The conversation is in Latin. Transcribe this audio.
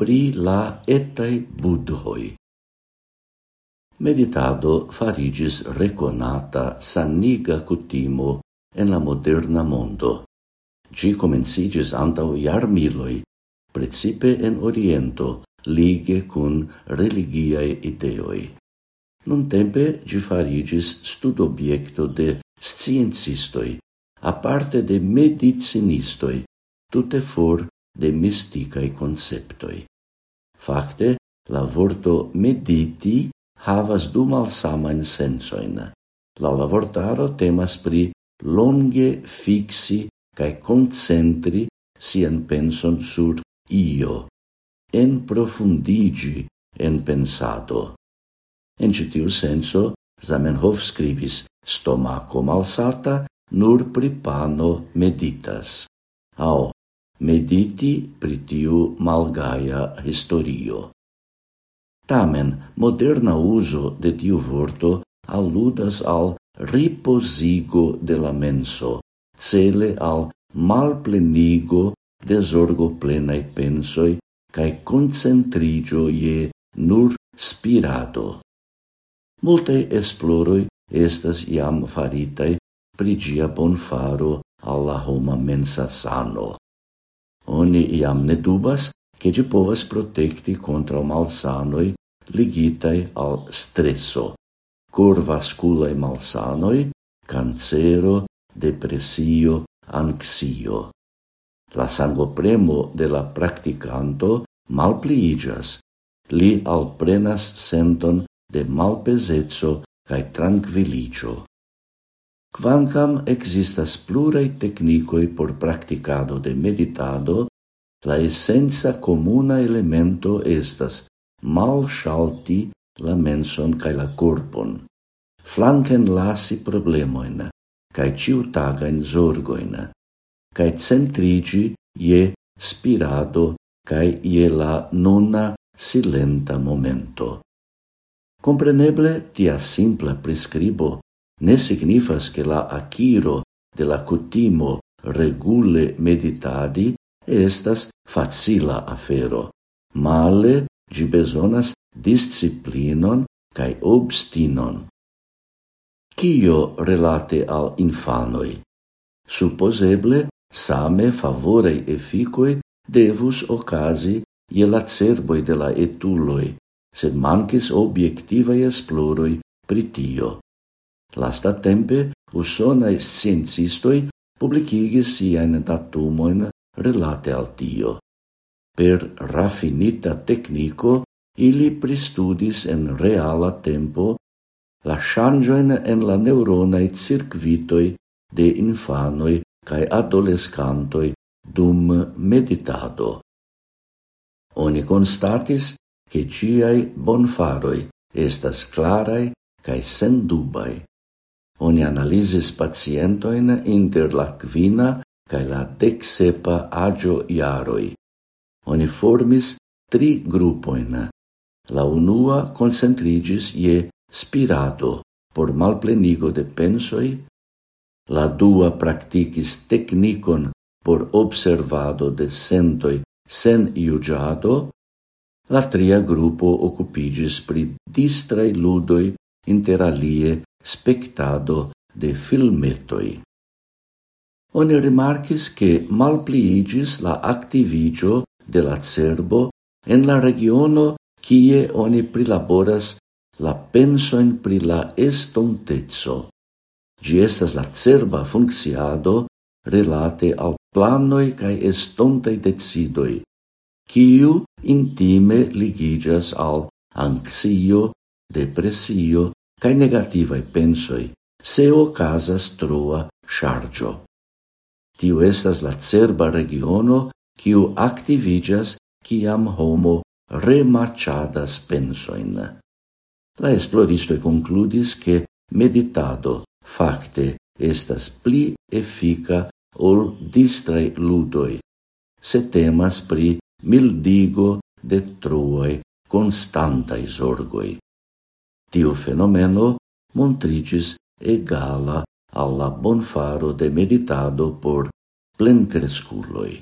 pri la etai budhoi. Meditado farigis reconata saniga cutimo en la moderna mondo. Gi comencigis antau jarmiloi, principe en Oriento, lige cun religiae ideoi. Nun tempe gi farigis stud obiecto de sciencistoi, aparte de medicinistoi, tutte for de misticae conceptoi. Fakte, la vorto mediti havas du malsamajn sencoin. Laŭ la vortaro temas pri longe fixi kaj koncentri sian penson sur io, en profundigi en pensado. En ĉi tiu senso, Zamenhof skribis stomako malsata nur pri pano meditas. Ao mediti pri tiu historio. Tamen, moderna uso de tiu vorto aludas al riposigo de la menso, cele al malplenigo de zorgo plenai pensoi cae concentrigio ie nur spirado. Multe esploroi estas iam faritai prigia bonfaro alla homa mensa sano oni iam ne dubas che ci povas protecti contra malsanoi ligitai al stresso, corvasculai malsanoi, cancero, depressio, anxio. La sangopremo de la practicanto malpliigas, li alprenas senton de malpesezzo cae tranquillicio. Quancam existas pluraj technicoi por practicado de meditado, la essenza comuna elemento estas mal shalti la menson cae la corpon, flanken lasi problemoin, cae ciutagain zorgoin, cae centrigi je spirado cae je la nona silenta momento. Compreneble, tia simpla prescribo ne signifas che la aciro de la cutimo regule meditadi estas facila afero. Male, gi besonas disciplinon cae obstinon. Cio relate al infanoi? Supposeble, same favorei efficoi devus ocasi je la cerboi de la etuloi, sed mancis obiectivae esploroi pritio. Lastatempe usonae sciencistoi publicigis sian datumoin relate al tio. Per raffinita tecnico, ili pristudis en reala tempo la changioin en la neuronae circuitoi de infanoi cae adolescantoi dum meditado. Oni constatis che ciai bonfaroi estas clarai cae sendubai. Oni analisis pacientoin inter la quina cae la decsepa agio iaroi. Oni formis tri grupoin. La unua concentrigis je spirado por malplenigo de pensoi, la dua practicis technicon por observado de sentoi sen iugiado, la tria grupo occupigis pri distrai ludoi interalie spectado de filmetoi. Oni remarcis che malpliigis la activigio de la cerbo en la regiono kie oni prilaboras la pensoin pri la estontezzo. Gi estas la cerba funcciado relate al planoi cae estontai decidoi, kiu intime ligigas al anxio, depresio cae negativae pensoi se ocasas troa chargio. Tiu estas la cerba regiono kiu activigas kiam homo remachadas pensoin. La esploristoi concludis che meditado facte estas pli effica ol distrai ludoi, se temas pri mildigo de troai constantai zorgoi. Tiu fenomeno montrigis egala alla bonfaro de meditado por plenkreskuloj.